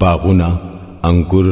बागुना अंकुर